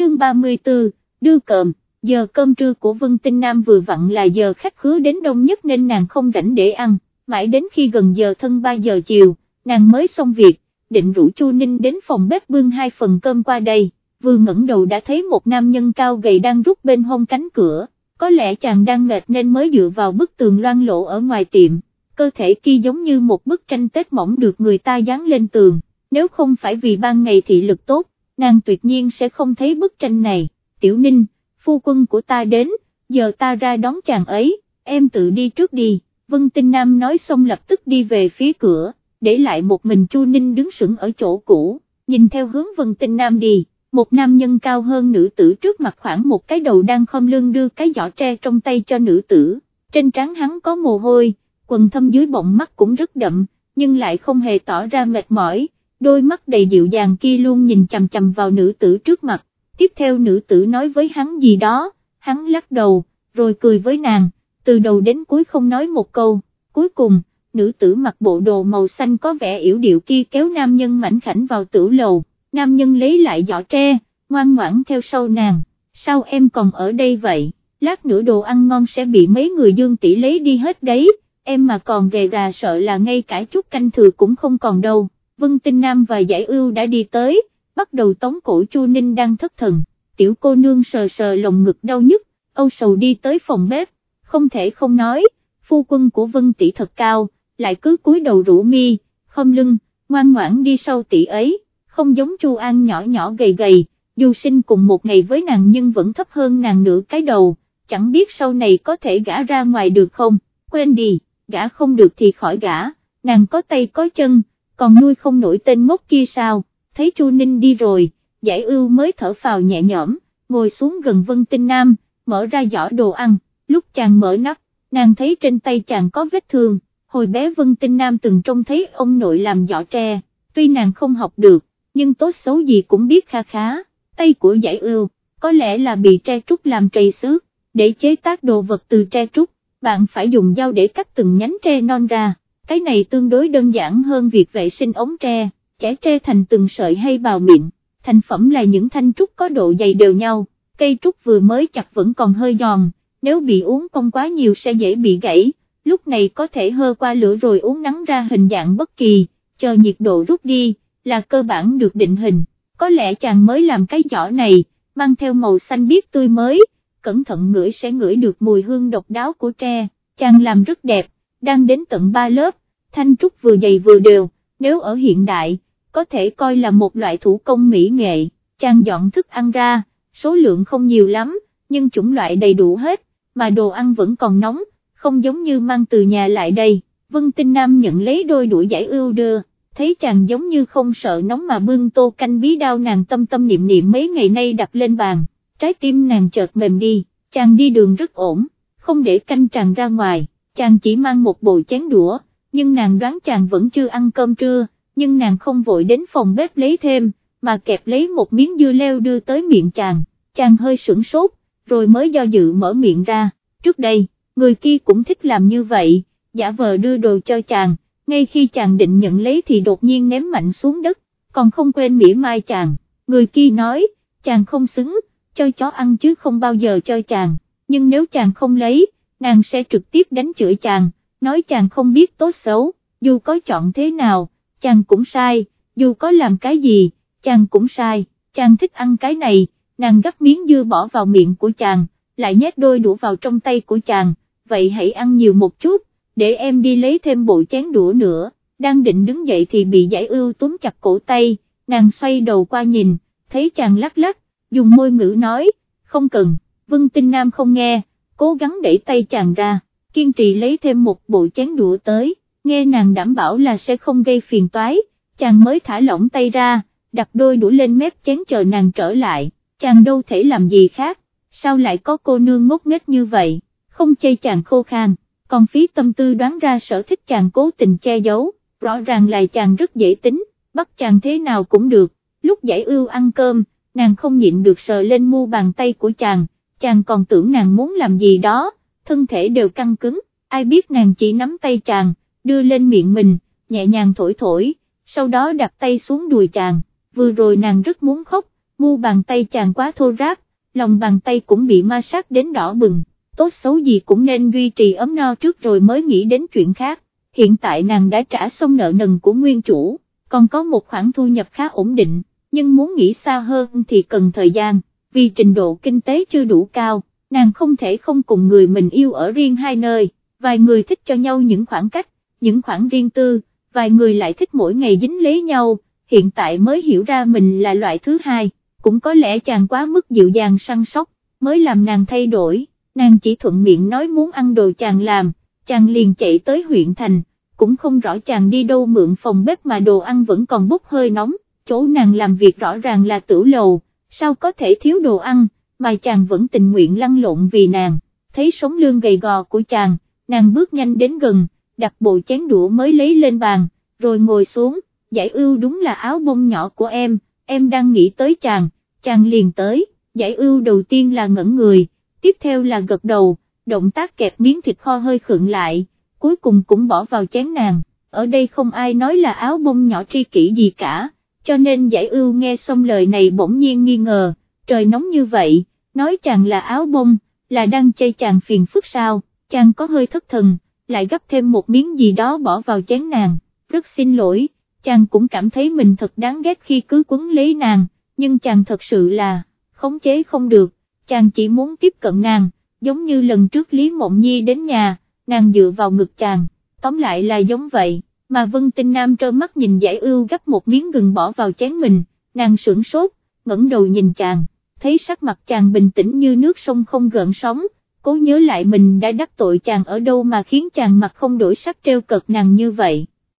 chương 34, đưa cơm, giờ cơm trưa của Vân Tinh Nam vừa vặn là giờ khách khứa đến đông nhất nên nàng không rảnh để ăn, mãi đến khi gần giờ thân 3 giờ chiều, nàng mới xong việc, định rủ Chu Ninh đến phòng bếp bưng hai phần cơm qua đây, vừa ngẩng đầu đã thấy một nam nhân cao gầy đang rút bên hông cánh cửa, có lẽ chàng đang mệt nên mới dựa vào bức tường loang lộ ở ngoài tiệm, cơ thể kia giống như một bức tranh tết mỏng được người ta dán lên tường, nếu không phải vì ban ngày thị lực tốt, nàng tuyệt nhiên sẽ không thấy bức tranh này, tiểu ninh, phu quân của ta đến, giờ ta ra đón chàng ấy, em tự đi trước đi, Vân Tinh Nam nói xong lập tức đi về phía cửa, để lại một mình Chu Ninh đứng sững ở chỗ cũ, nhìn theo hướng Vân Tinh Nam đi, một nam nhân cao hơn nữ tử trước mặt khoảng một cái đầu đang khom lưng đưa cái giỏ tre trong tay cho nữ tử, trên trán hắn có mồ hôi, quần thâm dưới bọng mắt cũng rất đậm, nhưng lại không hề tỏ ra mệt mỏi, đôi mắt đầy dịu dàng kia luôn nhìn chằm chằm vào nữ tử trước mặt, tiếp theo nữ tử nói với hắn gì đó, hắn lắc đầu, rồi cười với nàng, từ đầu đến cuối không nói một câu, cuối cùng, nữ tử mặc bộ đồ màu xanh có vẻ yểu điệu kia kéo nam nhân mảnh khảnh vào tử lầu, nam nhân lấy lại giỏ tre, ngoan ngoãn theo sau nàng, sao em còn ở đây vậy, lát nữa đồ ăn ngon sẽ bị mấy người dương tỷ lấy đi hết đấy, em mà còn rề rà sợ là ngay cả chút canh thừa cũng không còn đâu, Vân Tinh Nam và Giải Ưu đã đi tới, bắt đầu tống cổ Chu Ninh đang thất thần, tiểu cô nương sờ sờ lồng ngực đau nhức, âu sầu đi tới phòng bếp, không thể không nói, phu quân của Vân tỷ thật cao, lại cứ cúi đầu rũ mi, không lưng, ngoan ngoãn đi sau tỷ ấy, không giống Chu An nhỏ nhỏ gầy gầy, dù sinh cùng một ngày với nàng nhưng vẫn thấp hơn nàng nửa cái đầu, chẳng biết sau này có thể gã ra ngoài được không, quên đi, gã không được thì khỏi gã, nàng có tay có chân, còn nuôi không nổi tên ngốc kia sao, thấy Chu Ninh đi rồi, giải ưu mới thở phào nhẹ nhõm, ngồi xuống gần Vân Tinh Nam, mở ra giỏ đồ ăn, lúc chàng mở nắp, nàng thấy trên tay chàng có vết thương, hồi bé Vân Tinh Nam từng trông thấy ông nội làm giỏ tre, tuy nàng không học được, nhưng tốt xấu gì cũng biết kha khá, tay của giải ưu, có lẽ là bị tre trúc làm trầy xước, để chế tác đồ vật từ tre trúc, bạn phải dùng dao để cắt từng nhánh tre non ra, cái này tương đối đơn giản hơn việc vệ sinh ống tre, chẻ tre thành từng sợi hay bào miệng, thành phẩm là những thanh trúc có độ dày đều nhau, cây trúc vừa mới chặt vẫn còn hơi giòn, nếu bị uống công quá nhiều sẽ dễ bị gãy, lúc này có thể hơ qua lửa rồi uống nắng ra hình dạng bất kỳ, chờ nhiệt độ rút đi, là cơ bản được định hình, có lẽ chàng mới làm cái giỏ này, mang theo màu xanh biếc tươi mới, cẩn thận ngửi sẽ ngửi được mùi hương độc đáo của tre, chàng làm rất đẹp, đang đến tận ba lớp, thanh trúc vừa dày vừa đều, nếu ở hiện đại, có thể coi là một loại thủ công mỹ nghệ, chàng dọn thức ăn ra, số lượng không nhiều lắm, nhưng chủng loại đầy đủ hết, mà đồ ăn vẫn còn nóng, không giống như mang từ nhà lại đây, Vân Tinh Nam nhận lấy đôi đuổi giải ưu đưa, thấy chàng giống như không sợ nóng mà bưng tô canh bí đao nàng tâm tâm niệm niệm mấy ngày nay đặt lên bàn, trái tim nàng chợt mềm đi, chàng đi đường rất ổn, không để canh tràn ra ngoài, chàng chỉ mang một bộ chén đũa, nhưng nàng đoán chàng vẫn chưa ăn cơm trưa, nhưng nàng không vội đến phòng bếp lấy thêm, mà kẹp lấy một miếng dưa leo đưa tới miệng chàng, chàng hơi sửng sốt, rồi mới do dự mở miệng ra, trước đây, người kia cũng thích làm như vậy, giả vờ đưa đồ cho chàng, ngay khi chàng định nhận lấy thì đột nhiên ném mạnh xuống đất, còn không quên mỉa mai chàng, người kia nói, chàng không xứng, cho chó ăn chứ không bao giờ cho chàng, nhưng nếu chàng không lấy, nàng sẽ trực tiếp đánh chửi chàng, nói chàng không biết tốt xấu, dù có chọn thế nào, chàng cũng sai, dù có làm cái gì, chàng cũng sai, chàng thích ăn cái này, nàng gắp miếng dưa bỏ vào miệng của chàng, lại nhét đôi đũa vào trong tay của chàng, vậy hãy ăn nhiều một chút, để em đi lấy thêm bộ chén đũa nữa, đang định đứng dậy thì bị giải ưu túm chặt cổ tay, nàng xoay đầu qua nhìn, thấy chàng lắc lắc, dùng môi ngữ nói, không cần, Vân Tinh Nam không nghe, cố gắng đẩy tay chàng ra, kiên trì lấy thêm một bộ chén đũa tới, nghe nàng đảm bảo là sẽ không gây phiền toái, chàng mới thả lỏng tay ra, đặt đôi đũa lên mép chén chờ nàng trở lại, chàng đâu thể làm gì khác, sao lại có cô nương ngốc nghếch như vậy, không chê chàng khô khan, còn phí tâm tư đoán ra sở thích chàng cố tình che giấu, rõ ràng là chàng rất dễ tính, bắt chàng thế nào cũng được, lúc giải ưu ăn cơm, nàng không nhịn được sờ lên mu bàn tay của chàng, chàng còn tưởng nàng muốn làm gì đó, thân thể đều căng cứng, ai biết nàng chỉ nắm tay chàng, đưa lên miệng mình, nhẹ nhàng thổi thổi, sau đó đặt tay xuống đùi chàng, vừa rồi nàng rất muốn khóc, mu bàn tay chàng quá thô ráp, lòng bàn tay cũng bị ma sát đến đỏ bừng, tốt xấu gì cũng nên duy trì ấm no trước rồi mới nghĩ đến chuyện khác, hiện tại nàng đã trả xong nợ nần của nguyên chủ, còn có một khoản thu nhập khá ổn định, nhưng muốn nghĩ xa hơn thì cần thời gian, vì trình độ kinh tế chưa đủ cao, nàng không thể không cùng người mình yêu ở riêng hai nơi, vài người thích cho nhau những khoảng cách, những khoảng riêng tư, vài người lại thích mỗi ngày dính lấy nhau, hiện tại mới hiểu ra mình là loại thứ hai, cũng có lẽ chàng quá mức dịu dàng săn sóc, mới làm nàng thay đổi, nàng chỉ thuận miệng nói muốn ăn đồ chàng làm, chàng liền chạy tới huyện thành, cũng không rõ chàng đi đâu mượn phòng bếp mà đồ ăn vẫn còn bốc hơi nóng, chỗ nàng làm việc rõ ràng là tử lầu, sao có thể thiếu đồ ăn, mà chàng vẫn tình nguyện lăn lộn vì nàng, thấy sống lương gầy gò của chàng, nàng bước nhanh đến gần, đặt bộ chén đũa mới lấy lên bàn, rồi ngồi xuống, giải ưu đúng là áo bông nhỏ của em, em đang nghĩ tới chàng, chàng liền tới, giải ưu đầu tiên là ngẩn người, tiếp theo là gật đầu, động tác kẹp miếng thịt kho hơi khựng lại, cuối cùng cũng bỏ vào chén nàng, ở đây không ai nói là áo bông nhỏ tri kỷ gì cả, cho nên giải ưu nghe xong lời này bỗng nhiên nghi ngờ, trời nóng như vậy, nói chàng là áo bông, là đang chơi chàng phiền phức sao, chàng có hơi thất thần, lại gấp thêm một miếng gì đó bỏ vào chén nàng, rất xin lỗi, chàng cũng cảm thấy mình thật đáng ghét khi cứ quấn lấy nàng, nhưng chàng thật sự là, khống chế không được, chàng chỉ muốn tiếp cận nàng, giống như lần trước Lý Mộng Nhi đến nhà, nàng dựa vào ngực chàng, tóm lại là giống vậy, mà Vân Tinh Nam trơ mắt nhìn giải ưu gấp một miếng gừng bỏ vào chén mình, nàng sưởng sốt, ngẩng đầu nhìn chàng, thấy sắc mặt chàng bình tĩnh như nước sông không gợn sóng, cố nhớ lại mình đã đắc tội chàng ở đâu mà khiến chàng mặt không đổi sắc treo cợt nàng như vậy,